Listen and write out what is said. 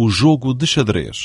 o jogo de xadrez.